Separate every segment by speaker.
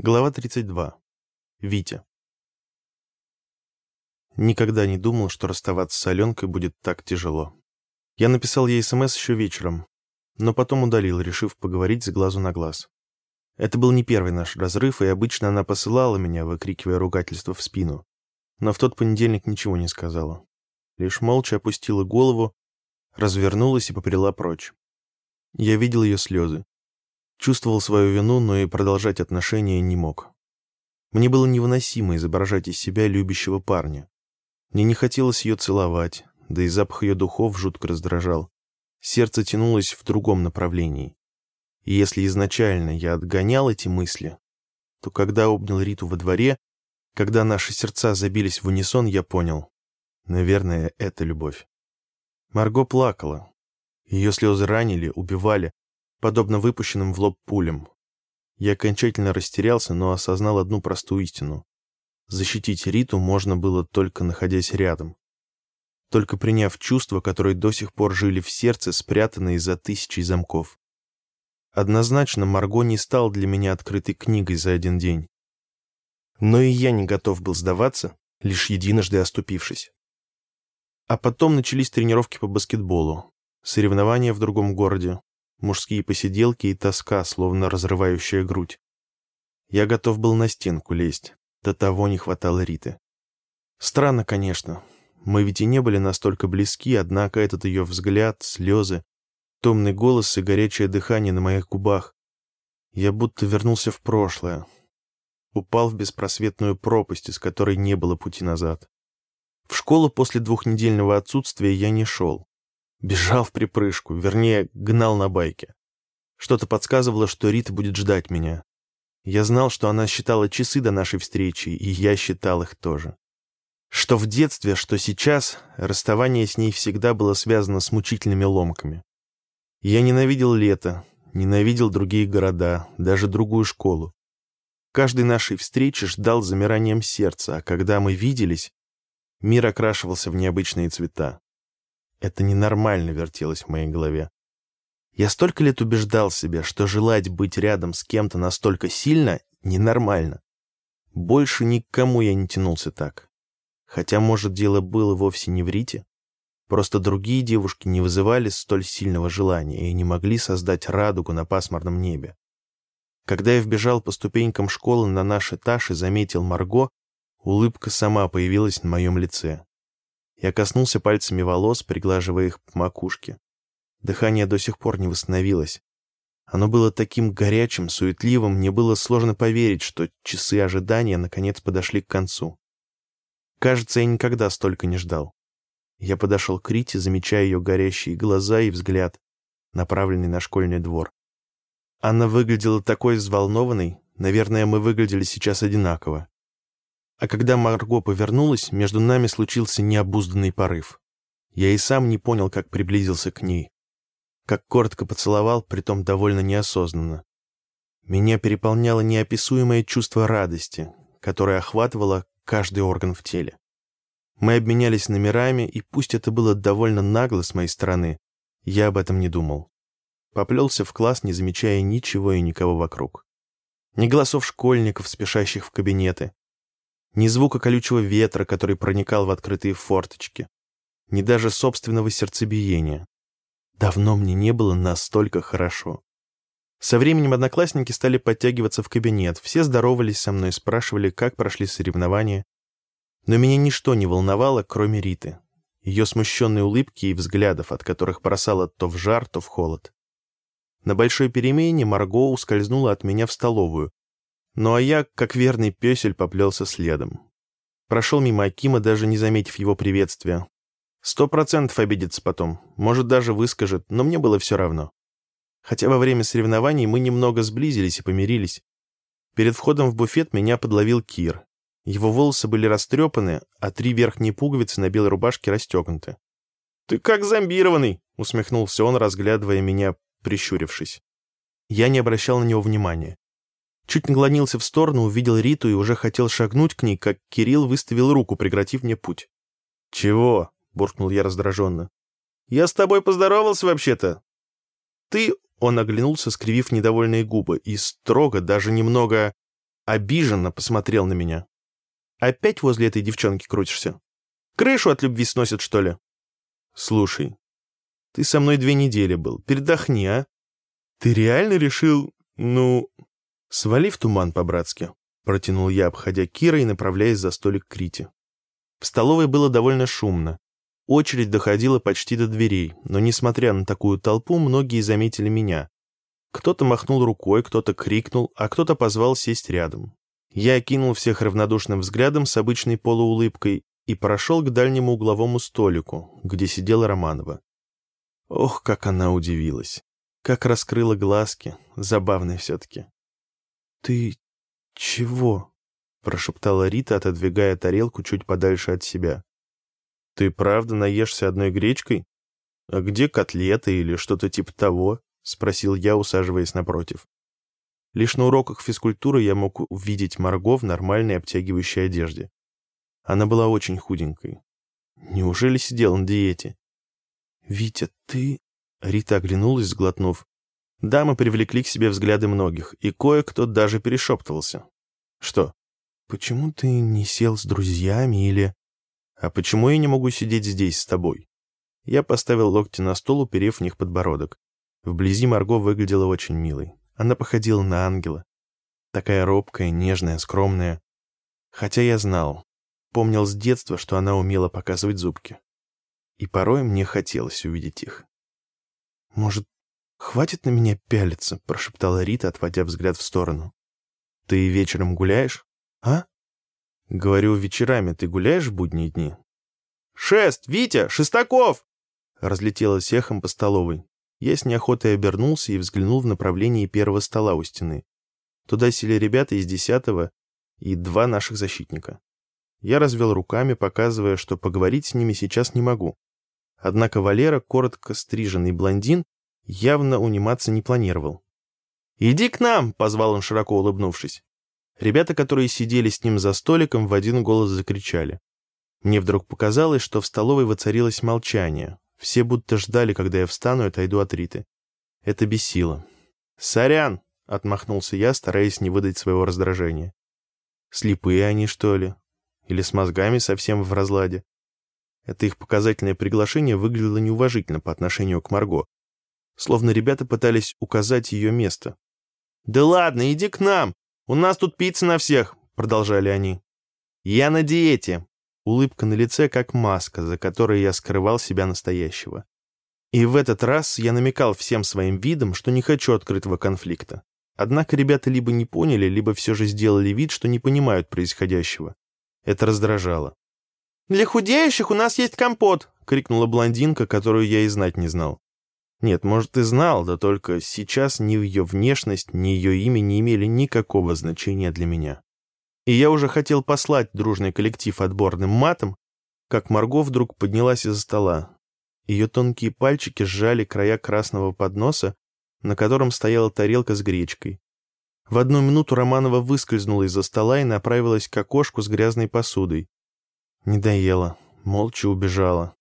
Speaker 1: Глава 32. Витя. Никогда не думал, что расставаться с Аленкой будет так тяжело. Я написал ей СМС еще вечером, но потом удалил, решив поговорить с глазу на глаз. Это был не первый наш разрыв, и обычно она посылала меня, выкрикивая ругательство в спину. Но в тот понедельник ничего не сказала. Лишь молча опустила голову, развернулась и попрела прочь. Я видел ее слезы. Чувствовал свою вину, но и продолжать отношения не мог. Мне было невыносимо изображать из себя любящего парня. Мне не хотелось ее целовать, да и запах ее духов жутко раздражал. Сердце тянулось в другом направлении. И если изначально я отгонял эти мысли, то когда обнял Риту во дворе, когда наши сердца забились в унисон, я понял. Наверное, это любовь. Марго плакала. Ее слезы ранили, убивали, подобно выпущенным в лоб пулям. Я окончательно растерялся, но осознал одну простую истину. Защитить Риту можно было только находясь рядом. Только приняв чувства, которые до сих пор жили в сердце, спрятанные за тысячей замков. Однозначно, Марго не стал для меня открытой книгой за один день. Но и я не готов был сдаваться, лишь единожды оступившись. А потом начались тренировки по баскетболу, соревнования в другом городе, мужские посиделки и тоска, словно разрывающая грудь. Я готов был на стенку лезть, до того не хватало Риты. Странно, конечно. Мы ведь и не были настолько близки, однако этот ее взгляд, слезы, томный голос и горячее дыхание на моих губах. Я будто вернулся в прошлое. Упал в беспросветную пропасть, из которой не было пути назад. В школу после двухнедельного отсутствия я не шел. Бежал в припрыжку, вернее, гнал на байке. Что-то подсказывало, что Рита будет ждать меня. Я знал, что она считала часы до нашей встречи, и я считал их тоже. Что в детстве, что сейчас, расставание с ней всегда было связано с мучительными ломками. Я ненавидел лето, ненавидел другие города, даже другую школу. Каждой нашей встречи ждал замиранием сердца, а когда мы виделись, мир окрашивался в необычные цвета. Это ненормально вертелось в моей голове. Я столько лет убеждал себя, что желать быть рядом с кем-то настолько сильно ненормально. Больше никому я не тянулся так. Хотя, может, дело было вовсе не в Рите. Просто другие девушки не вызывали столь сильного желания и не могли создать радугу на пасмурном небе. Когда я вбежал по ступенькам школы на наш этаж и заметил Марго, улыбка сама появилась на моем лице. Я коснулся пальцами волос, приглаживая их по макушке. Дыхание до сих пор не восстановилось. Оно было таким горячим, суетливым, мне было сложно поверить, что часы ожидания наконец подошли к концу. Кажется, я никогда столько не ждал. Я подошел к Рите, замечая ее горящие глаза и взгляд, направленный на школьный двор. Она выглядела такой взволнованной, наверное, мы выглядели сейчас одинаково. А когда Марго повернулась, между нами случился необузданный порыв. Я и сам не понял, как приблизился к ней. Как коротко поцеловал, притом довольно неосознанно. Меня переполняло неописуемое чувство радости, которое охватывало каждый орган в теле. Мы обменялись номерами, и пусть это было довольно нагло с моей стороны, я об этом не думал. Поплелся в класс, не замечая ничего и никого вокруг. Ни голосов школьников, спешащих в кабинеты, ни звука колючего ветра, который проникал в открытые форточки, ни даже собственного сердцебиения. Давно мне не было настолько хорошо. Со временем одноклассники стали подтягиваться в кабинет, все здоровались со мной, спрашивали, как прошли соревнования. Но меня ничто не волновало, кроме Риты. Ее смущенные улыбки и взглядов, от которых бросало то в жар, то в холод. На большой перемене Марго ускользнула от меня в столовую, ну а я, как верный песель, поплелся следом. Прошел мимо Акима, даже не заметив его приветствия. Сто процентов обидится потом, может, даже выскажет, но мне было все равно. Хотя во время соревнований мы немного сблизились и помирились. Перед входом в буфет меня подловил Кир. Его волосы были растрепаны, а три верхние пуговицы на белой рубашке расстегнуты. «Ты как зомбированный!» — усмехнулся он, разглядывая меня, прищурившись. Я не обращал на него внимания. Чуть наклонился в сторону, увидел Риту и уже хотел шагнуть к ней, как Кирилл выставил руку, прегратив мне путь. «Чего?» — буркнул я раздраженно. «Я с тобой поздоровался вообще-то». «Ты...» — он оглянулся, скривив недовольные губы, и строго, даже немного обиженно посмотрел на меня. «Опять возле этой девчонки крутишься? Крышу от любви сносит, что ли?» «Слушай, ты со мной две недели был, передохни, а? Ты реально решил, ну...» «Свали в туман по-братски», — протянул я, обходя Кира и направляясь за столик к Рите. В столовой было довольно шумно. Очередь доходила почти до дверей, но, несмотря на такую толпу, многие заметили меня. Кто-то махнул рукой, кто-то крикнул, а кто-то позвал сесть рядом. Я окинул всех равнодушным взглядом с обычной полуулыбкой и прошел к дальнему угловому столику, где сидела Романова. Ох, как она удивилась. Как раскрыла глазки. Забавно все-таки. «Ты чего?» — прошептала Рита, отодвигая тарелку чуть подальше от себя. «Ты правда наешься одной гречкой? А где котлеты или что-то типа того?» — спросил я, усаживаясь напротив. Лишь на уроках физкультуры я мог увидеть Марго в нормальной обтягивающей одежде. Она была очень худенькой. Неужели сидел на диете? «Витя, ты...» Рита оглянулась, сглотнув. Дамы привлекли к себе взгляды многих, и кое-кто даже перешептывался. «Что?» «Почему ты не сел с друзьями или...» «А почему я не могу сидеть здесь с тобой?» Я поставил локти на стол, уперев в них подбородок. Вблизи Марго выглядела очень милой. Она походила на ангела. Такая робкая, нежная, скромная. Хотя я знал, помнил с детства, что она умела показывать зубки. И порой мне хотелось увидеть их. «Может, хватит на меня пялиться?» — прошептала Рита, отводя взгляд в сторону. «Ты вечером гуляешь? А?» «Говорю, вечерами ты гуляешь в будние дни?» «Шест! Витя! Шестаков!» Разлетелось эхом по столовой. Я с неохотой обернулся и взглянул в направлении первого стола у стены. Туда сели ребята из десятого и два наших защитника. Я развел руками, показывая, что поговорить с ними сейчас не могу. Однако Валера, коротко стриженный блондин, явно униматься не планировал. «Иди к нам!» — позвал он, широко улыбнувшись. Ребята, которые сидели с ним за столиком, в один голос закричали. Мне вдруг показалось, что в столовой воцарилось молчание, все будто ждали, когда я встану и отойду от Риты. Это бесило. «Сорян!» — отмахнулся я, стараясь не выдать своего раздражения. «Слепые они, что ли? Или с мозгами совсем в разладе?» Это их показательное приглашение выглядело неуважительно по отношению к Марго. Словно ребята пытались указать ее место. «Да ладно, иди к нам! У нас тут пицца на всех!» — продолжали они. «Я на диете!» Улыбка на лице как маска, за которой я скрывал себя настоящего. И в этот раз я намекал всем своим видом, что не хочу открытого конфликта. Однако ребята либо не поняли, либо все же сделали вид, что не понимают происходящего. Это раздражало. «Для худеющих у нас есть компот!» — крикнула блондинка, которую я и знать не знал. Нет, может, и знал, да только сейчас ни ее внешность, ни ее имя не имели никакого значения для меня и я уже хотел послать дружный коллектив отборным матом, как Марго вдруг поднялась из-за стола. Ее тонкие пальчики сжали края красного подноса, на котором стояла тарелка с гречкой. В одну минуту Романова выскользнула из-за стола и направилась к окошку с грязной посудой. Не доела, молча убежала.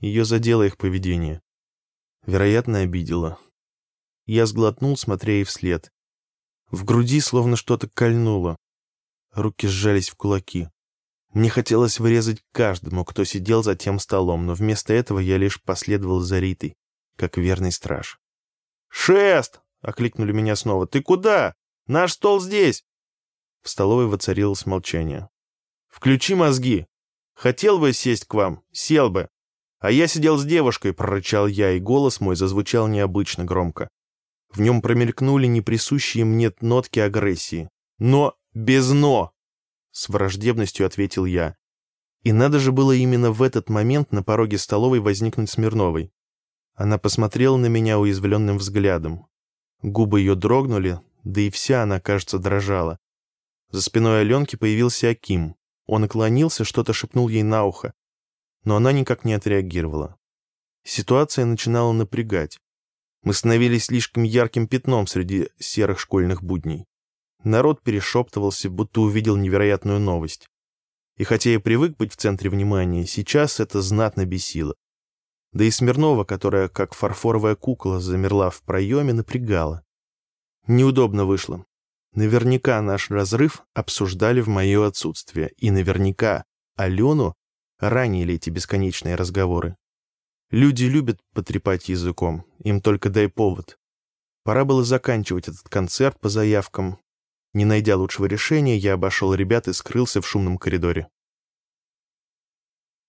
Speaker 1: Ее задело их поведение. Вероятно, обидела. Я сглотнул, смотря ей вслед. В груди словно что-то кольнуло. Руки сжались в кулаки. Мне хотелось вырезать каждому, кто сидел за тем столом, но вместо этого я лишь последовал за Ритой, как верный страж. «Шест!» — окликнули меня снова. «Ты куда? Наш стол здесь!» В столовой воцарилось молчание. «Включи мозги! Хотел бы сесть к вам, сел бы. А я сидел с девушкой», — прорычал я, и голос мой зазвучал необычно громко. В нем промелькнули неприсущие мне нотки агрессии. Но «Без «но», — с враждебностью ответил я. И надо же было именно в этот момент на пороге столовой возникнуть Смирновой. Она посмотрела на меня уязвленным взглядом. Губы ее дрогнули, да и вся она, кажется, дрожала. За спиной Аленки появился Аким. Он наклонился, что-то шепнул ей на ухо, но она никак не отреагировала. Ситуация начинала напрягать. Мы становились слишком ярким пятном среди серых школьных будней. Народ перешептывался, будто увидел невероятную новость. И хотя я привык быть в центре внимания, сейчас это знатно бесило. Да и Смирнова, которая, как фарфоровая кукла, замерла в проеме, напрягала. Неудобно вышло. Наверняка наш разрыв обсуждали в мое отсутствие, и наверняка Алену ранили эти бесконечные разговоры. Люди любят потрепать языком, им только дай повод. Пора было заканчивать этот концерт по заявкам. Не найдя лучшего решения, я обошел ребят и скрылся в шумном коридоре.